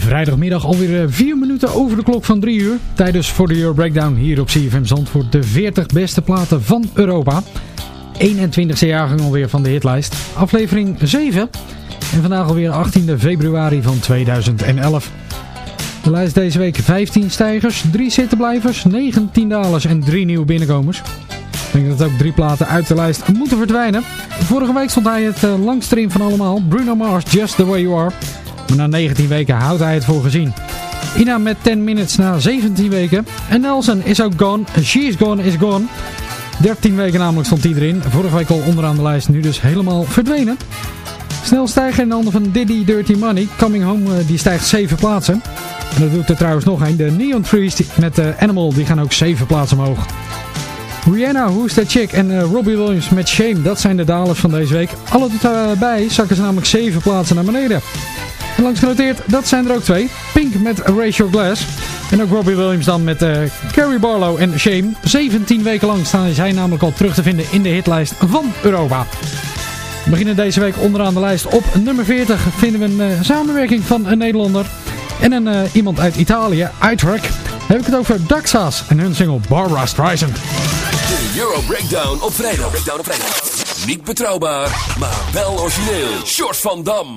Vrijdagmiddag alweer eh, vier minuten over de klok van drie uur. Tijdens voor de Euro Breakdown hier op CFM Zandvoort. De 40 beste platen van Europa. 21e jaargang alweer van de hitlijst. Aflevering 7. En vandaag alweer 18 februari van 2011. De lijst deze week 15 stijgers, 3 zittenblijvers, 19 dalers en 3 nieuwe binnenkomers. Ik denk dat ook drie platen uit de lijst moeten verdwijnen. Vorige week stond hij het eh, langst erin van allemaal. Bruno Mars, Just The Way You Are. Maar na 19 weken houdt hij het voor gezien. Ina met 10 minutes na 17 weken. En Nelson is ook gone. She's gone is gone. 13 weken namelijk stond hij erin. Vorige week al onderaan de lijst. Nu dus helemaal verdwenen. Snel stijgen in de handen van Diddy Dirty Money. Coming Home eh, die stijgt 7 plaatsen. En dat doet er trouwens nog een. De Neon Trees met de Animal die gaan ook 7 plaatsen omhoog. Rihanna, Who's That Chick en eh, Robbie Williams met Shame. Dat zijn de dalers van deze week. Alle bij zakken ze namelijk 7 plaatsen naar beneden. Langs genoteerd, dat zijn er ook twee. Pink met Your Glass. En ook Robbie Williams dan met eh Carrie Barlow en Shame. 17 weken lang staan zij namelijk al terug te vinden in de hitlijst van Europa. Beginnen deze week onderaan de lijst. Op nummer 40 vinden we een eh, samenwerking van een Nederlander en een, eh, iemand uit Italië, Uitwerk. Heb ik het over Daxas en hun single Barbara Streisand. De Euro Breakdown op vrijdag. Breakdown op vrijdag. Niet betrouwbaar, maar wel origineel. Short van Dam.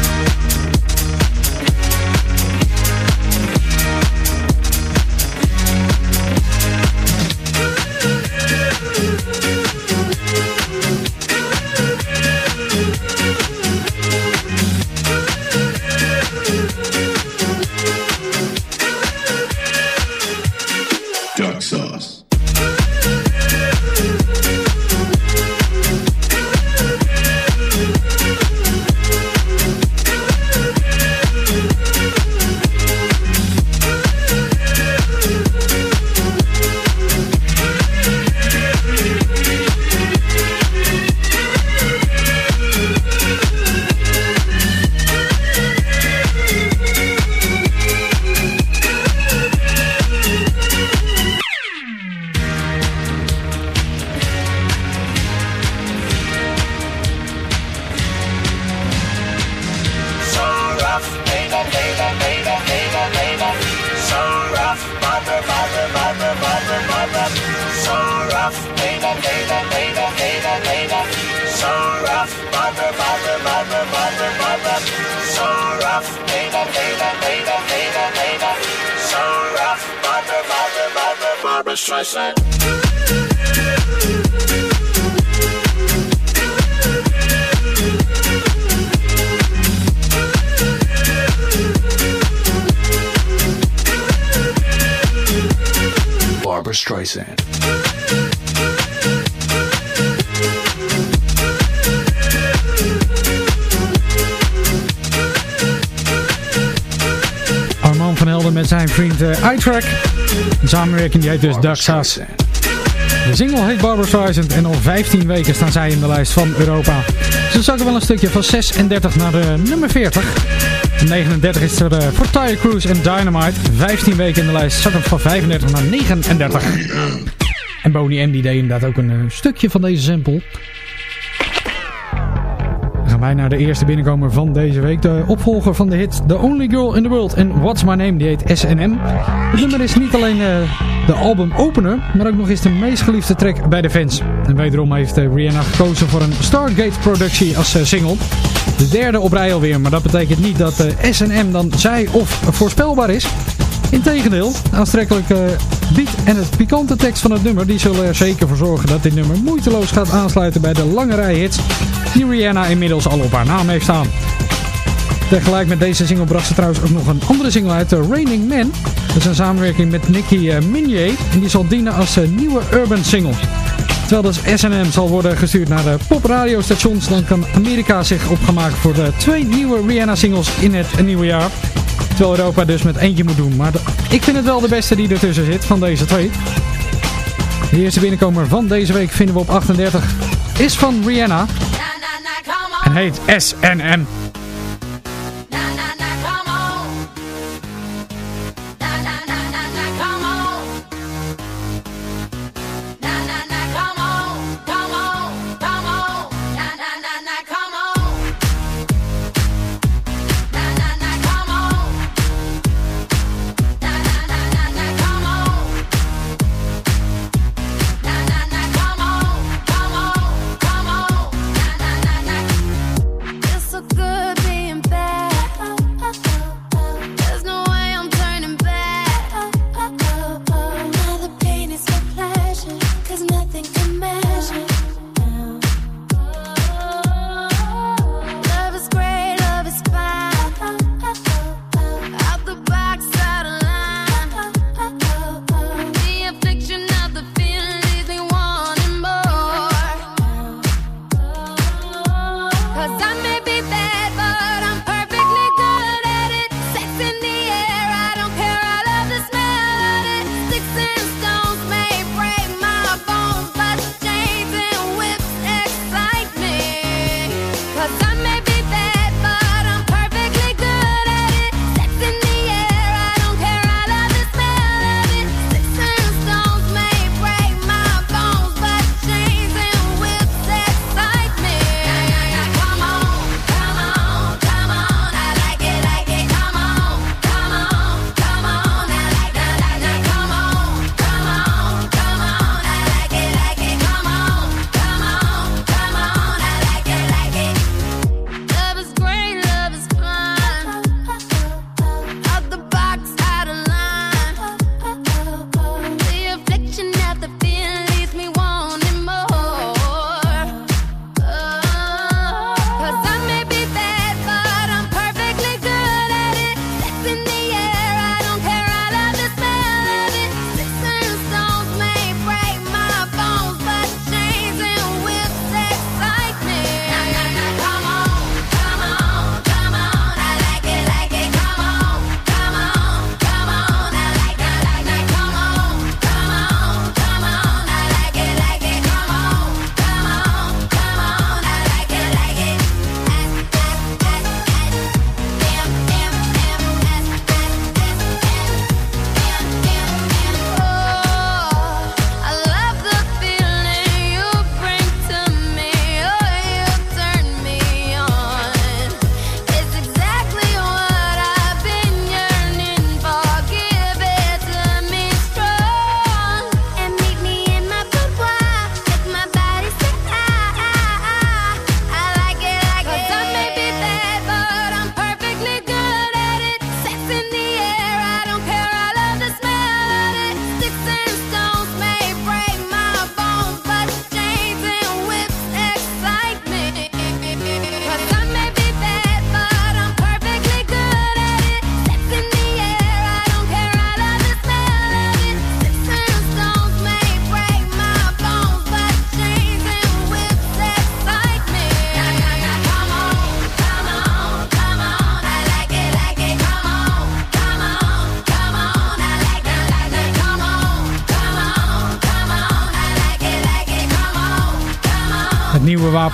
Die heet dus Daxa's. De single heet Barbara Streisand en al 15 weken staan zij in de lijst van Europa. Ze zakken wel een stukje van 36 naar de nummer 40. En 39 is er eh, voor Tire Cruise en Dynamite. 15 weken in de lijst, zakken van 35 naar 39. En Boney M die deed inderdaad ook een eh, stukje van deze sample. Dan gaan wij naar de eerste binnenkomer van deze week. De opvolger van de hit The Only Girl in the World en What's My Name, die heet SNM. Het nummer is niet alleen eh, de album opener, maar ook nog eens de meest geliefde track bij de fans. En wederom heeft eh, Rihanna gekozen voor een Stargate productie als eh, single. De derde op rij alweer, maar dat betekent niet dat eh, SNM dan zij of voorspelbaar is. Integendeel, de aantrekkelijke beat en het pikante tekst van het nummer, die zullen er zeker voor zorgen dat dit nummer moeiteloos gaat aansluiten bij de lange rij hits die Rihanna inmiddels al op haar naam heeft staan. Tegelijk met deze single bracht ze trouwens ook nog een andere single uit, The Raining Man. Dat is een samenwerking met Nicki eh, Minaj en die zal dienen als eh, nieuwe urban single. Terwijl dus SNM zal worden gestuurd naar de popradiostations, dan kan Amerika zich opgemaakt voor de twee nieuwe Rihanna singles in het nieuwe jaar. Terwijl Europa dus met eentje moet doen. Maar ik vind het wel de beste die ertussen zit van deze twee. De eerste binnenkomer van deze week vinden we op 38. Is van Rihanna en heet SNM.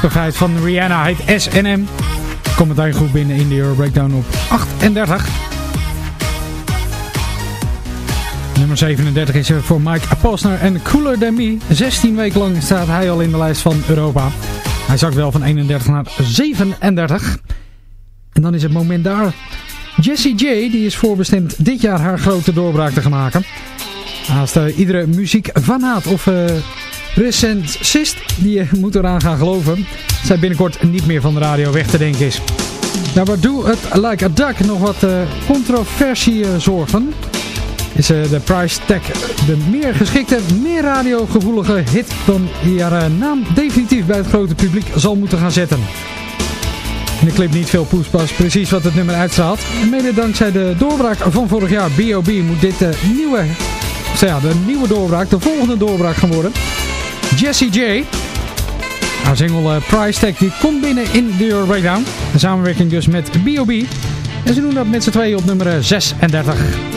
prachtigheid van Rihanna heet SNM. Komt meteen goed binnen in de Euro Breakdown op 38. Nummer 37 is er voor Mike Posner en Cooler Than Me. 16 weken lang staat hij al in de lijst van Europa. Hij zakt wel van 31 naar 37. En dan is het moment daar. Jessie J die is voorbestemd dit jaar haar grote doorbraak te gaan maken. Naast uh, iedere muziekfanaat of eh, Recent Sist, die je moet eraan gaan geloven, zij binnenkort niet meer van de radio weg te denken is. Nou, waar doe het Like a Duck nog wat eh, controversie eh, zorgen? Is eh, de price tag de meer geschikte, meer radiogevoelige hit dan die haar naam definitief bij het grote publiek zal moeten gaan zetten? In de clip niet veel poespas, precies wat het nummer uitstraalt. Mede dankzij de doorbraak van vorig jaar, B.O.B., moet dit de nieuwe, ja, de nieuwe doorbraak, de volgende doorbraak gaan worden. Jesse J. Haar single eh, Price Tag die komt binnen in de Euro Down. Een samenwerking dus met B.O.B. En ze doen dat met z'n tweeën op nummer eh, 36.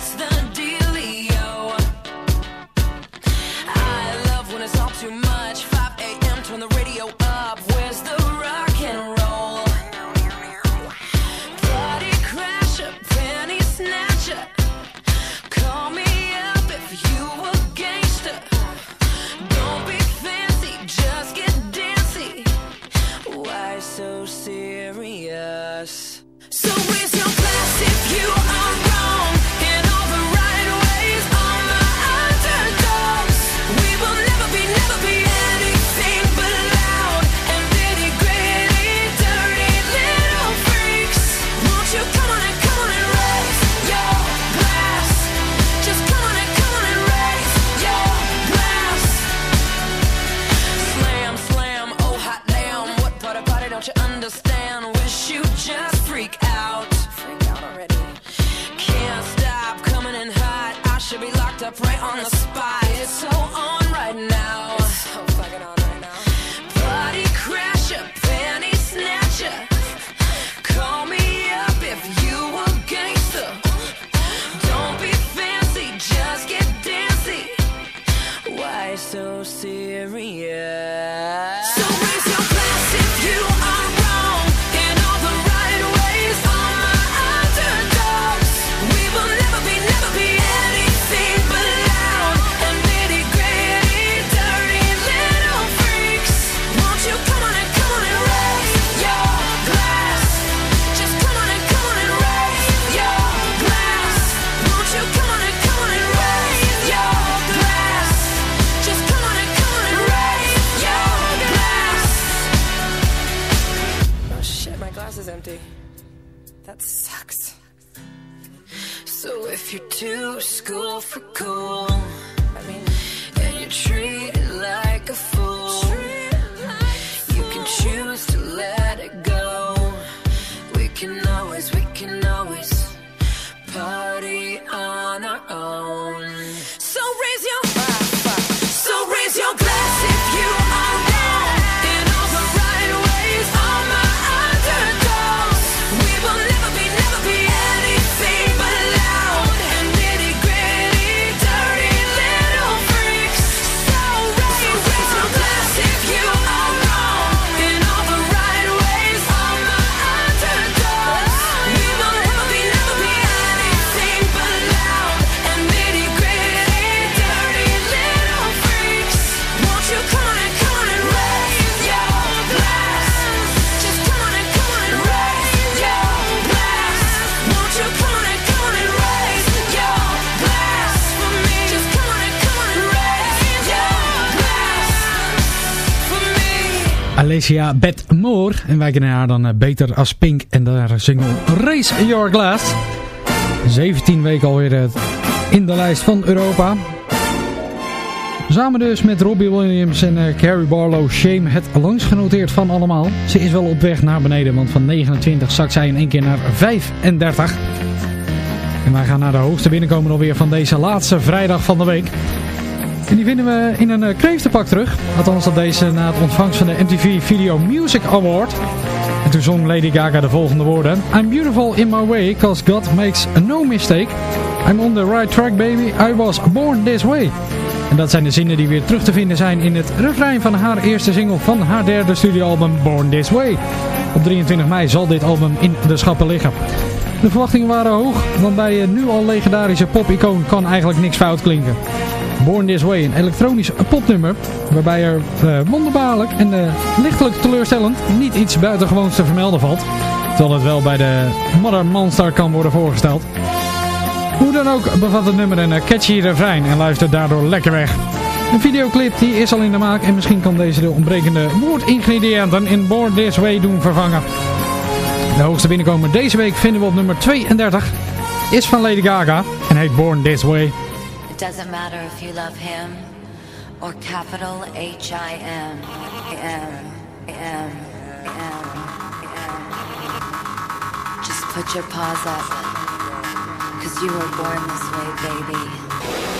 What's the to school for cool. Alicia Beth Moore. En wij kennen haar dan eh, beter als Pink. En daar single Raise Your Glass. 17 weken alweer eh, in de lijst van Europa. Samen dus met Robbie Williams en eh, Carrie Barlow. Shame het langst genoteerd van allemaal. Ze is wel op weg naar beneden. Want van 29 zakt zij in één keer naar 35. En wij gaan naar de hoogste binnenkomen alweer van deze laatste vrijdag van de week. En die vinden we in een uh, kreeftenpak terug. Althans dat deze na het ontvangst van de MTV Video Music Award. En toen zong Lady Gaga de volgende woorden. I'm beautiful in my way, cause God makes no mistake. I'm on the right track baby, I was born this way. En dat zijn de zinnen die weer terug te vinden zijn in het refrein van haar eerste single van haar derde studioalbum Born This Way. Op 23 mei zal dit album in de schappen liggen. De verwachtingen waren hoog, want bij nu al legendarische pop-icoon kan eigenlijk niks fout klinken. Born This Way, een elektronisch popnummer, waarbij er eh, wonderbaarlijk en eh, lichtelijk teleurstellend niet iets buitengewoons te vermelden valt. Terwijl het wel bij de Mother Monster kan worden voorgesteld. Hoe dan ook bevat het nummer een eh, catchy refrein en luistert daardoor lekker weg. Een videoclip die is al in de maak en misschien kan deze de ontbrekende woordingrediënten in Born This Way doen vervangen. De hoogste binnenkomer deze week vinden we op nummer 32. Is van Lady Gaga en heet Born This Way. It doesn't matter if you love him or capital H I M. M. M. M. M. Just put your paws up. Cause you were born this way, baby.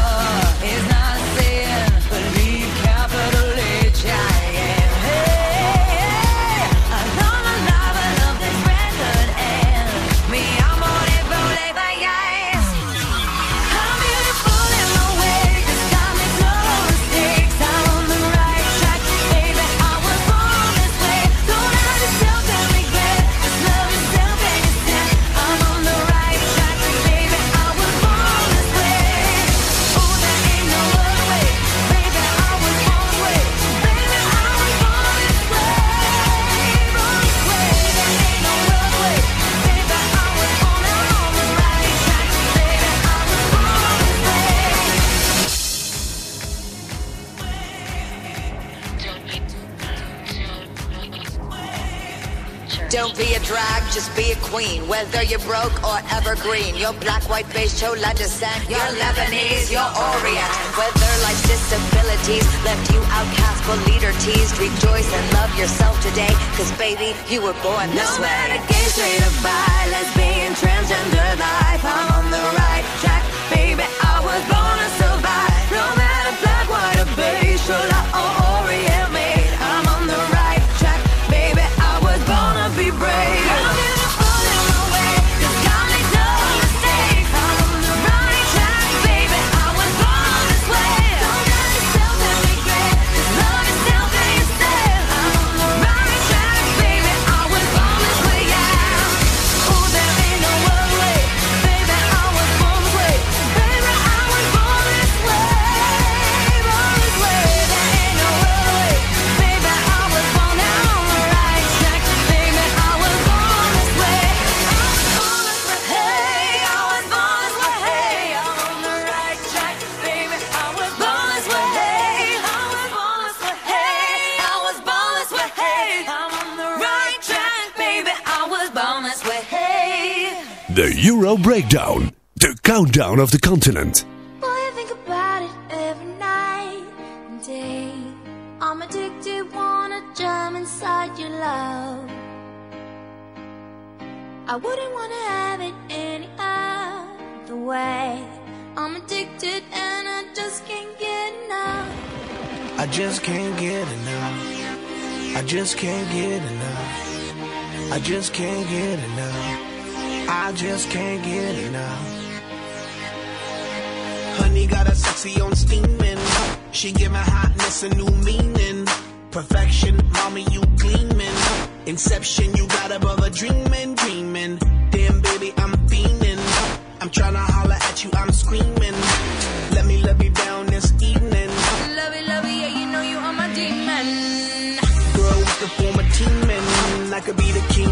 queen. Whether you're broke or evergreen, you're black, white, beige, chola descent. You're Lebanese, you're Orient. Whether life's disabilities left you outcast but leader teased, rejoice and love yourself today. Cause baby, you were born this No way. matter gay, straight or bi, lesbian, transgender life, I'm on the right track, Euro Breakdown. the countdown of the continent. Boy, I think about it every night and day. I'm addicted, wanna jump inside your love. I wouldn't wanna have it any other way. I'm addicted and I just can't get enough. I just can't get enough. I just can't get enough. I just can't get enough. I just can't get enough. Honey got a sexy on steaming. She give my hotness a new meaning. Perfection, mommy, you gleaming. Inception, you got above a dreaming, dreaming. Damn, baby, I'm fiending. I'm tryna holler at you, I'm screaming. Let me love you down this evening. Love it, love it, yeah, you know you are my demon. Girl, we could form a team and I could be the king,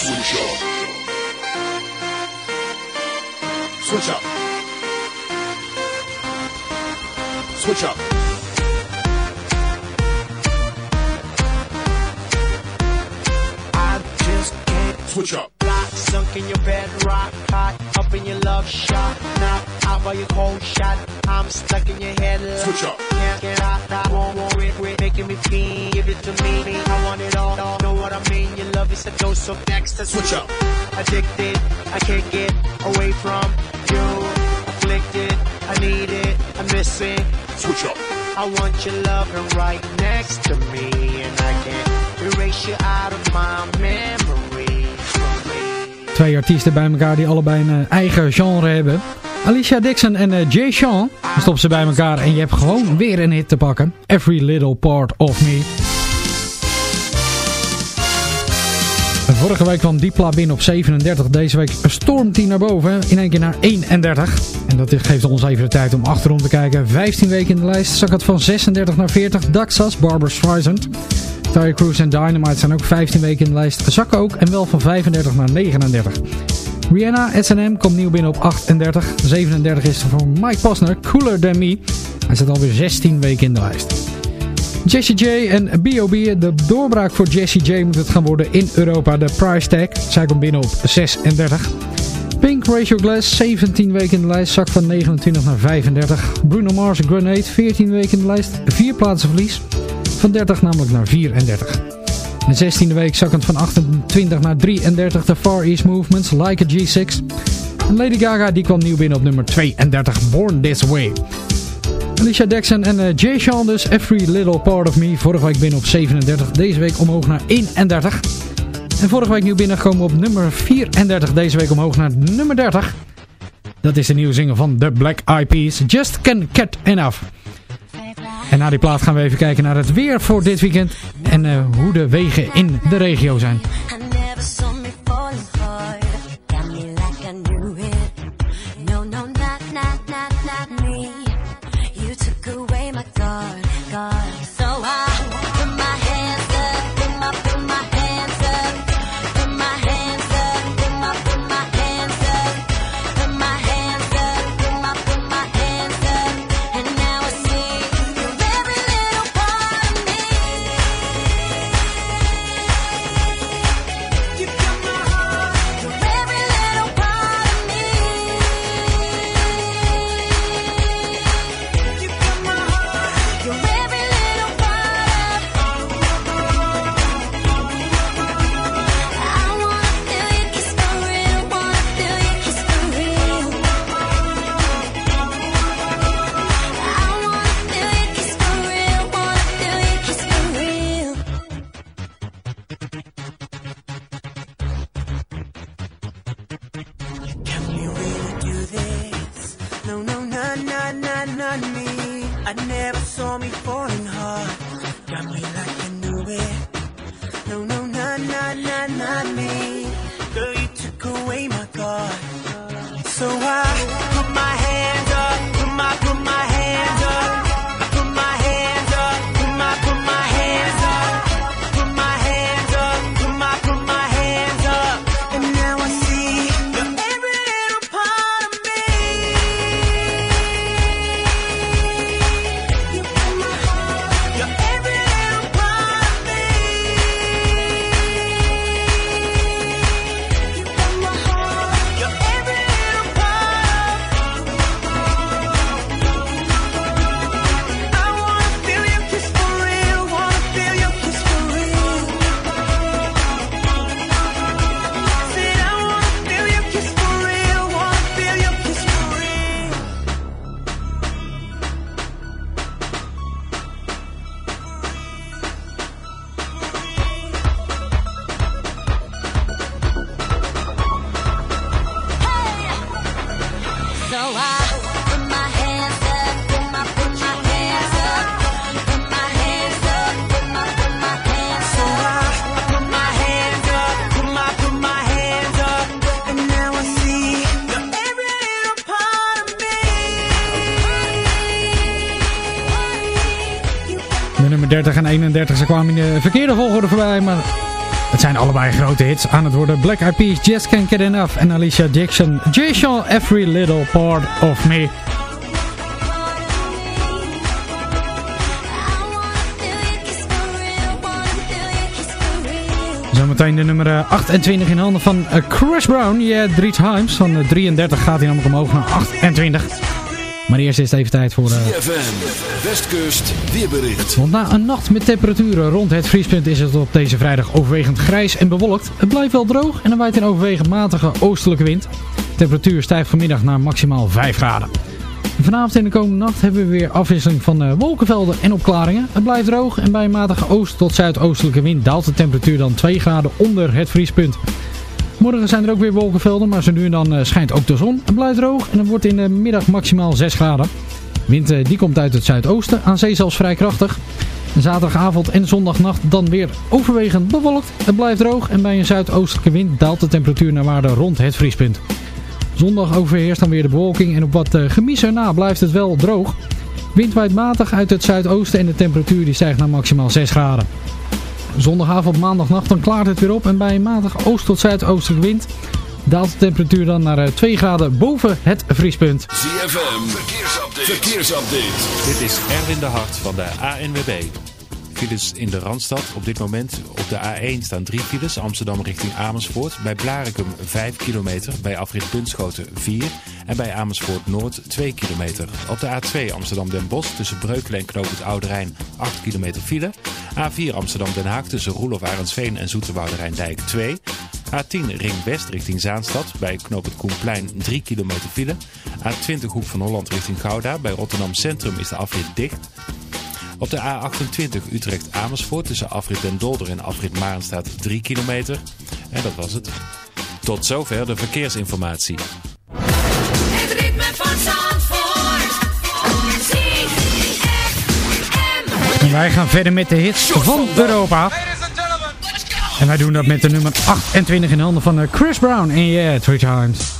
switch up. Switch up. Switch up. I just can't Switch up. Lock, sunk in your bed, rock hot, up in your love shot, knock out by your cold shot. I'm stuck in your head. Switch up. Can't get out, I won't it, quit making me feel. Give it to me, I want it all. all. Know what I mean? Your love is a dose of next. Switch up. Addicted, I can't get away from you. Afflicted, I need it, I miss it. Switch up. I want your loving right next to me, and I can't erase you out of my memory. Twee artiesten bij elkaar die allebei een eh, eigen genre hebben. Alicia Dixon en eh, Jay Sean. Stoppen ze bij elkaar en je hebt gewoon weer een hit te pakken. Every Little Part of Me. Vorige week kwam die plaat binnen op 37. Deze week stormt hij naar boven. In één keer naar 31. En dat geeft ons even de tijd om achterom te kijken. 15 weken in de lijst. Zak het van 36 naar 40. Daxas, Barbara Streisand. Tyre Cruise en Dynamite zijn ook 15 weken in de lijst. Zakken ook en wel van 35 naar 39. Rihanna, S&M komt nieuw binnen op 38. 37 is voor Mike Posner, Cooler Than Me. Hij zit alweer 16 weken in de lijst. Jessie J en B.O.B. De doorbraak voor Jessie J moet het gaan worden in Europa. De price tag. Zij komt binnen op 36. Pink Ratio Glass, 17 weken in de lijst. Zak van 29 naar 35. Bruno Mars Grenade, 14 weken in de lijst. 4 plaatsen verlies. Van 30 namelijk naar 34. De 16e week zakkend van 28 naar 33. De Far East Movements, Like a G6. En Lady Gaga die kwam nieuw binnen op nummer 32. Born This Way. Alicia Dixon en eh, Jay Sean dus. Every Little Part of Me. Vorige week binnen op 37. Deze week omhoog naar 31. En vorige week nieuw binnengekomen op nummer 34. Deze week omhoog naar nummer 30. Dat is de nieuwe zinger van The Black Eyed Peas. Just Can't Get Enough. En na die plaat gaan we even kijken naar het weer voor dit weekend. En eh, hoe de wegen in de regio zijn. No, no, not, not, not, not me. Girl, you took away my guard. So I Ze kwamen in de verkeerde volgorde voorbij, maar het zijn allebei grote hits aan het worden. Black Eyed Peas, Just Can't Get Enough en Alicia Dixon. Jason, Every Little Part of Me. Zometeen de nummer eh, 28 in handen van eh, Chris Brown. Yeah, drie times. Van eh, 33 gaat hij namelijk omhoog naar 28. Maar eerst is het even tijd voor... Uh... CFM, Westkust, weerbericht. Want na een nacht met temperaturen rond het vriespunt is het op deze vrijdag overwegend grijs en bewolkt. Het blijft wel droog en er waait een overwegend matige oostelijke wind. De temperatuur stijgt vanmiddag naar maximaal 5 graden. Vanavond en de komende nacht hebben we weer afwisseling van uh, wolkenvelden en opklaringen. Het blijft droog en bij een matige oost- tot zuidoostelijke wind daalt de temperatuur dan 2 graden onder het vriespunt. Morgen zijn er ook weer wolkenvelden, maar zo nu en dan uh, schijnt ook de zon. Het blijft droog en het wordt in de middag maximaal 6 graden. Wind uh, die komt uit het zuidoosten, aan zee zelfs vrij krachtig. Zaterdagavond en zondagnacht dan weer overwegend bewolkt. Het blijft droog en bij een zuidoostelijke wind daalt de temperatuur naar waarde rond het vriespunt. Zondag overheerst dan weer de bewolking en op wat uh, gemis erna blijft het wel droog. Wind waait matig uit het zuidoosten en de temperatuur die stijgt naar maximaal 6 graden. Zondagavond, maandagnacht dan klaart het weer op en bij een matig oost- tot zuidoostelijke wind daalt de temperatuur dan naar uh, 2 graden boven het vriespunt. ZFM, verkeersupdate. verkeersupdate. Dit is Erwin de Hart van de ANWB. Files in de Randstad. Op dit moment op de A1 staan drie files. Amsterdam richting Amersfoort. Bij Blarikum 5 kilometer. Bij afrit Bunschoten 4. En bij Amersfoort Noord 2 kilometer. Op de A2 Amsterdam Den Bosch tussen Breukelen en Knoop het Oude Rijn 8 kilometer file. A4 Amsterdam Den Haag tussen Roelof Arendsveen en Zoeterwoude Rijndijk 2. A10 Ring West richting Zaanstad. Bij Knoop het Koenplein 3 kilometer file. A20 Hoek van Holland richting Gouda. Bij Rotterdam Centrum is de afrit dicht. Op de A28 Utrecht-Amersfoort tussen afrit Den Dolder en afrit Marenstaat 3 kilometer. En dat was het. Tot zover de verkeersinformatie. Het ritme van Zandvoort. ZFM. En wij gaan verder met de hits van Europa. En wij doen dat met de nummer 28 in handen van Chris Brown. En yeah, three times.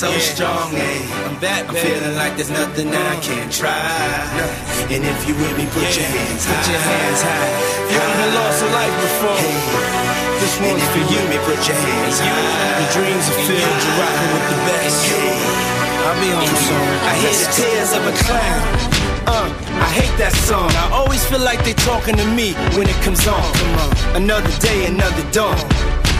So strong. I'm back. I'm feeling like there's nothing I can't try. And if you with me, put your hands high. Put your hands high. You haven't lost a life before. This one's for you. Me, put your hands high. Your dreams are filled. You're rocking with the best. I'll be home soon. I hear the tears of a clown. Uh, I hate that song. I always feel like they're talking to me when it comes on. Come on. Another day, another dawn.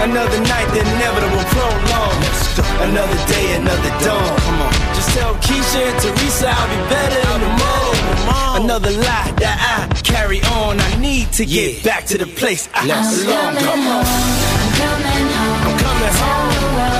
Another night, the inevitable prolong. Another day, another dawn. Come on. Just tell Keisha and Teresa I'll be better in the morning. Another lie that I carry on. I need to get back to the place I belong. Come on. I'm coming home. I'm coming home.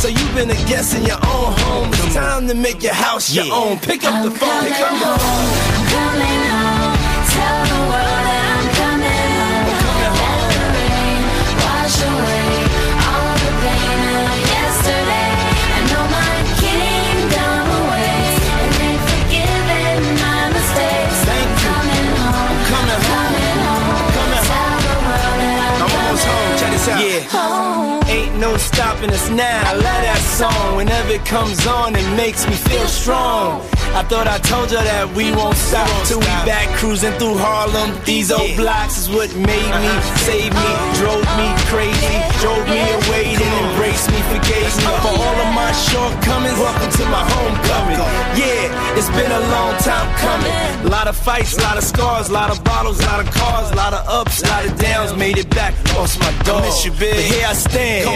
So you've been a guest in your own home. It's time to make your house your own. Pick up the phone, pick up the phone. I'm coming home. Tell the world that I'm coming home. Let the rain wash away all the pain of yesterday. I know my kingdom awaits, and they've forgiven my mistakes. Thank you. Coming home. Coming home. Coming home. Coming Tell the world that I'm, I'm almost home. Check this out. Yeah. home. No stopping us now. I love that song. Whenever it comes on, it makes me feel strong. I thought I told you that we won't stop till we back cruising through Harlem. These old blocks is what made me, saved me, drove me crazy, drove me away, then embraced me, forgave me for all of my shortcomings. Welcome to my homecoming. Yeah, it's been a long time coming. A lot of fights, a lot of scars, a lot of bottles, a lot of cars, a lot of ups, a lot of downs. Made it back, lost my dog. Miss you, big. But here I stand,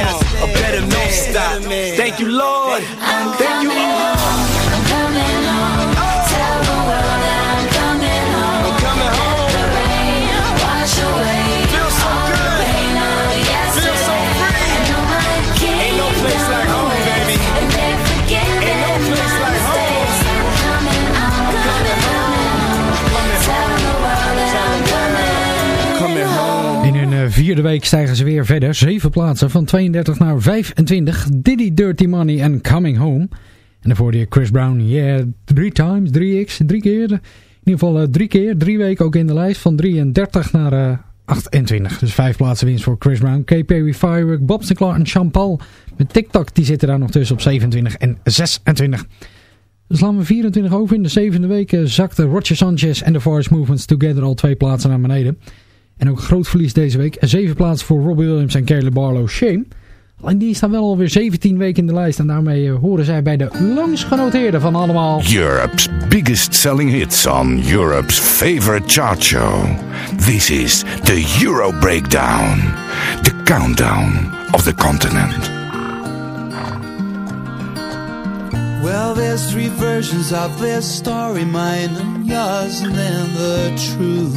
a better man. Stop. Thank you, Lord. Thank you, Lord. I'm coming home. Vierde week stijgen ze weer verder. Zeven plaatsen van 32 naar 25. Diddy Dirty Money en Coming Home. En daarvoor die Chris Brown. Yeah, drie times, 3x, drie keer. In ieder geval eh, drie keer. Drie weken ook in de lijst. Van 33 naar eh, 28. Dus vijf plaatsen winst voor Chris Brown. K. Perry, Firework, Bob Sinclair en Champal. Met TikTok, die zitten daar nog tussen op 27 en 26. Dus slaan we 24 over. In de zevende week eh, zakte Roger Sanchez en de Forest Movements Together al twee plaatsen naar beneden. En ook groot verlies deze week. Zeven plaatsen voor Robbie Williams en Caleb Barlow Shame. Alleen die staan wel alweer 17 weken in de lijst. En daarmee eh, horen zij bij de langst genoteerde van allemaal. Europe's biggest selling hits on Europe's favorite chart show. This is the Euro Breakdown. The countdown of the continent. Well, there's three versions of this story, mine and yours than the truth.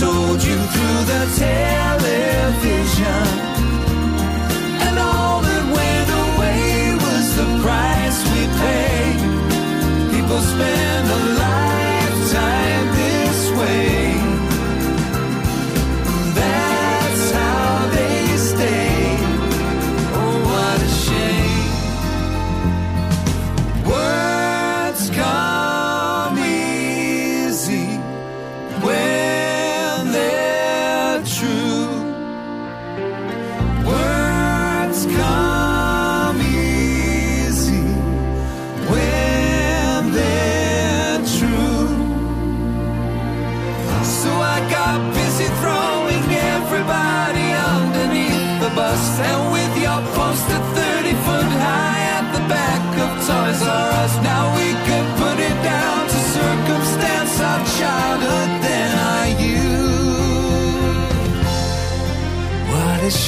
I told you through the television.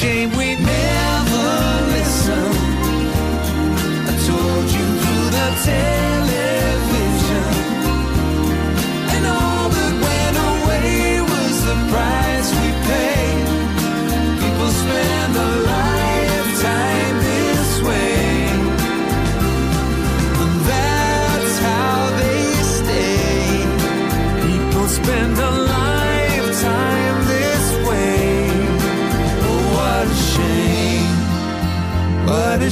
Shame we never listened. I told you through the television. And all that went away was the price we paid. People spend a lifetime this way. And that's how they stay. People spend a What a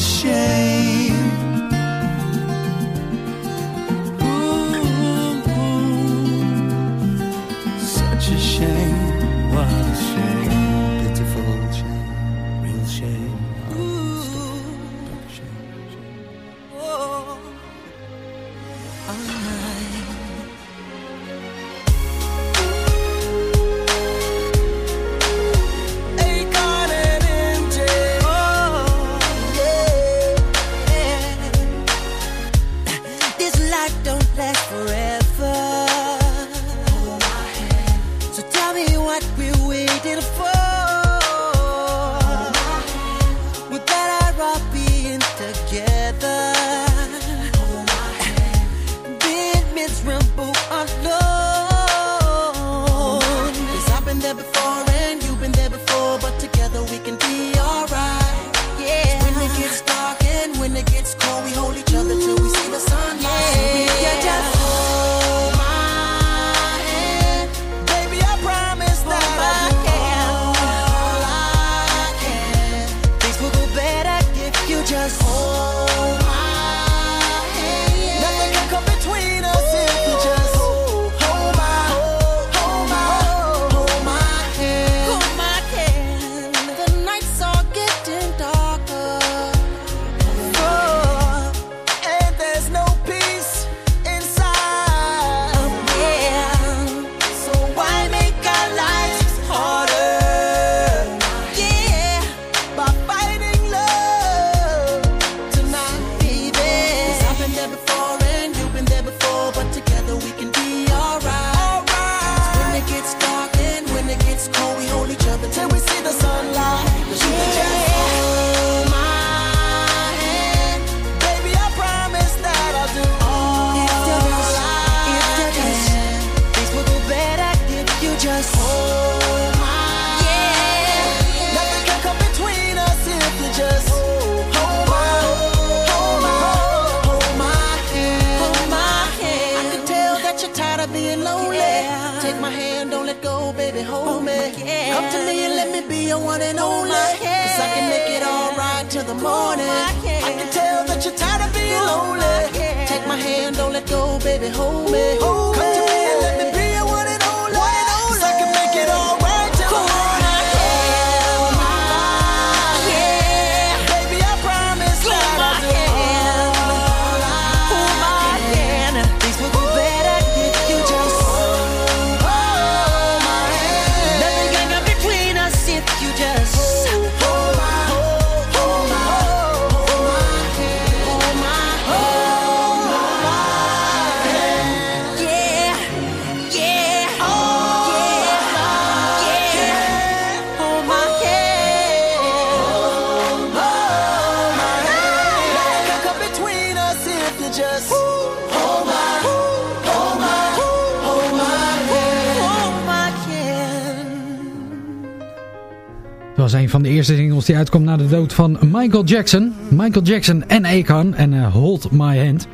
Komt na de dood van Michael Jackson. Michael Jackson en Akon en eh, Hold My Hand.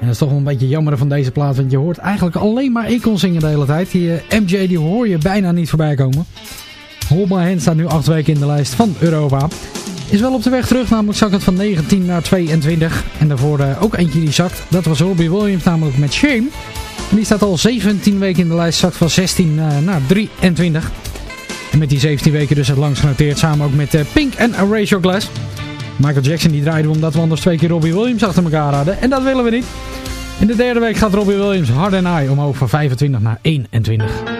En dat is toch wel een beetje jammer van deze plaat, want je hoort eigenlijk alleen maar Akon zingen de hele tijd. Die eh, MJ die hoor je bijna niet voorbij komen. Hold My Hand staat nu acht weken in de lijst van Europa. Is wel op de weg terug, namelijk zak het van 19 naar 22. En daarvoor eh, ook eentje die zakt. Dat was Robbie Williams namelijk met Shame. En die staat al 17 weken in de lijst, zakt van 16 naar 23. Met die 17 weken dus het langs genoteerd. Samen ook met eh, Pink en Erase Glass. Michael Jackson die draaide omdat we anders twee keer Robbie Williams achter elkaar hadden. En dat willen we niet. In de derde week gaat Robbie Williams hard en high omhoog van 25 naar 21.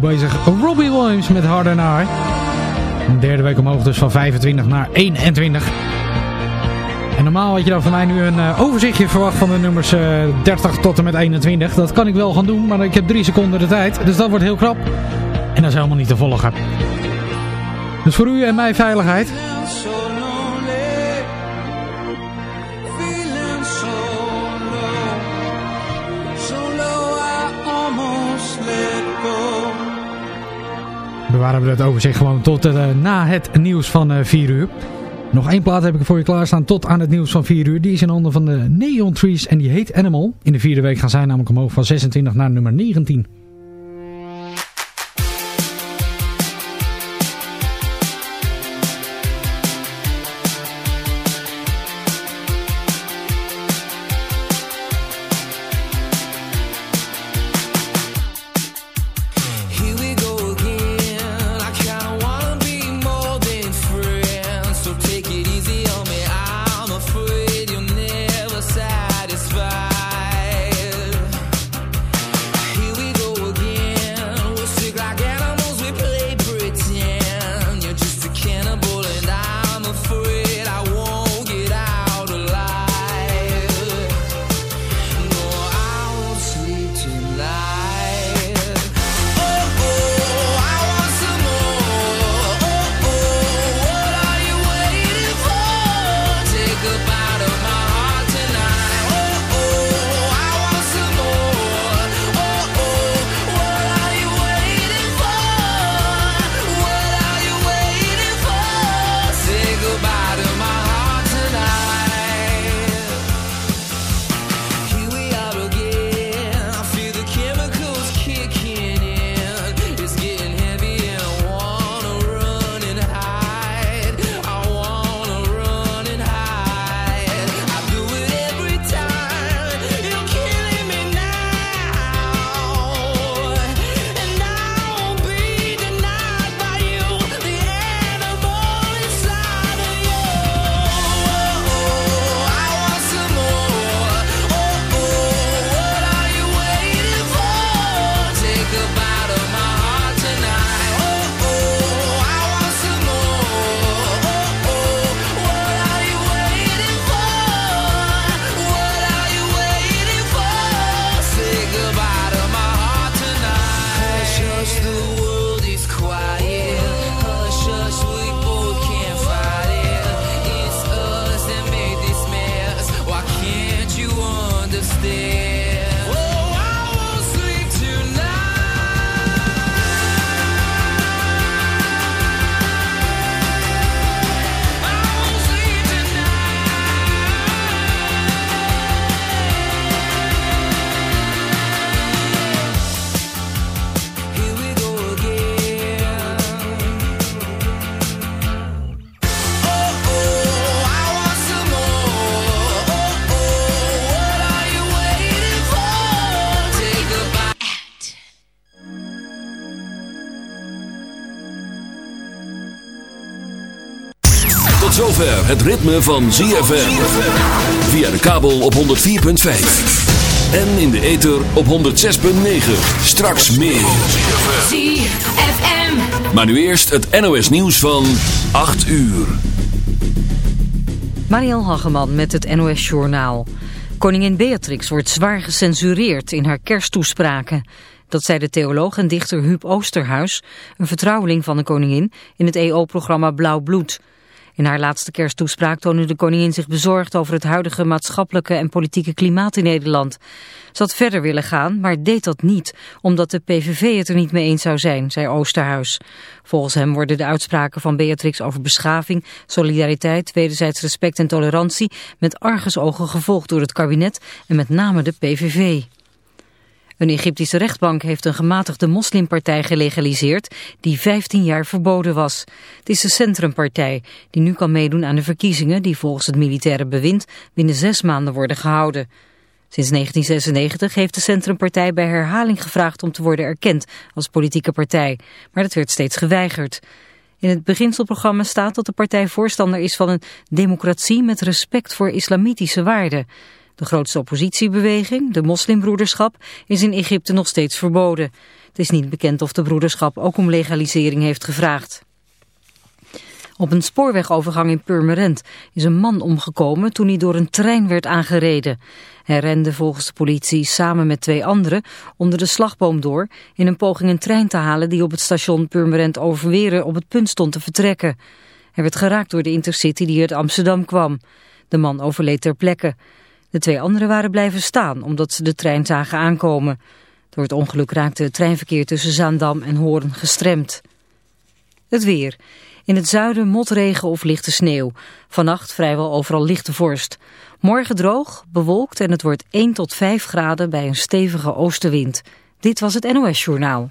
Goed bezig. Robbie Williams met Hard and I. Een derde week omhoog dus van 25 naar 21. En normaal had je dan van mij nu een eh, overzichtje verwacht van de nummers eh, 30 tot en met 21. Dat kan ik wel gaan doen, maar ik heb drie seconden de tijd. Dus dat wordt heel krap. En dat is helemaal niet te volgen. Dus voor u en mij veiligheid. Bewaren we het overzicht gewoon tot eh, na het nieuws van eh 4 uur. Nog één plaat heb ik voor je klaarstaan tot aan het nieuws van 4 uur. Die is in handen van de Neon Trees en die heet Animal. In de vierde week gaan zij namelijk omhoog van 26 naar nummer 19. Het ritme van ZFM. Via de kabel op 104.5. En in de ether op 106.9. Straks meer. ZFM. Maar nu eerst het NOS nieuws van 8 uur. Mariel Hageman met het NOS Journaal. Koningin Beatrix wordt zwaar gecensureerd in haar kersttoespraken. Dat zei de theoloog en dichter Huub Oosterhuis, een vertrouweling van de koningin, in het EO-programma Blauw Bloed. In haar laatste kersttoespraak toonde de koningin zich bezorgd over het huidige maatschappelijke en politieke klimaat in Nederland. Ze had verder willen gaan, maar deed dat niet, omdat de PVV het er niet mee eens zou zijn, zei Oosterhuis. Volgens hem worden de uitspraken van Beatrix over beschaving, solidariteit, wederzijds respect en tolerantie met argusogen gevolgd door het kabinet en met name de PVV. Een Egyptische rechtbank heeft een gematigde moslimpartij gelegaliseerd die 15 jaar verboden was. Het is de Centrumpartij die nu kan meedoen aan de verkiezingen die volgens het militaire bewind binnen zes maanden worden gehouden. Sinds 1996 heeft de Centrumpartij bij herhaling gevraagd om te worden erkend als politieke partij, maar dat werd steeds geweigerd. In het beginselprogramma staat dat de partij voorstander is van een democratie met respect voor islamitische waarden. De grootste oppositiebeweging, de moslimbroederschap, is in Egypte nog steeds verboden. Het is niet bekend of de broederschap ook om legalisering heeft gevraagd. Op een spoorwegovergang in Purmerend is een man omgekomen toen hij door een trein werd aangereden. Hij rende volgens de politie samen met twee anderen onder de slagboom door in een poging een trein te halen die op het station Purmerend Overweren op het punt stond te vertrekken. Hij werd geraakt door de intercity die uit Amsterdam kwam. De man overleed ter plekke. De twee anderen waren blijven staan omdat ze de trein zagen aankomen. Door het ongeluk raakte het treinverkeer tussen Zaandam en Hoorn gestremd. Het weer. In het zuiden motregen of lichte sneeuw. Vannacht vrijwel overal lichte vorst. Morgen droog, bewolkt en het wordt 1 tot 5 graden bij een stevige oostenwind. Dit was het NOS Journaal.